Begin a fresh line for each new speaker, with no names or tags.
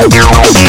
you're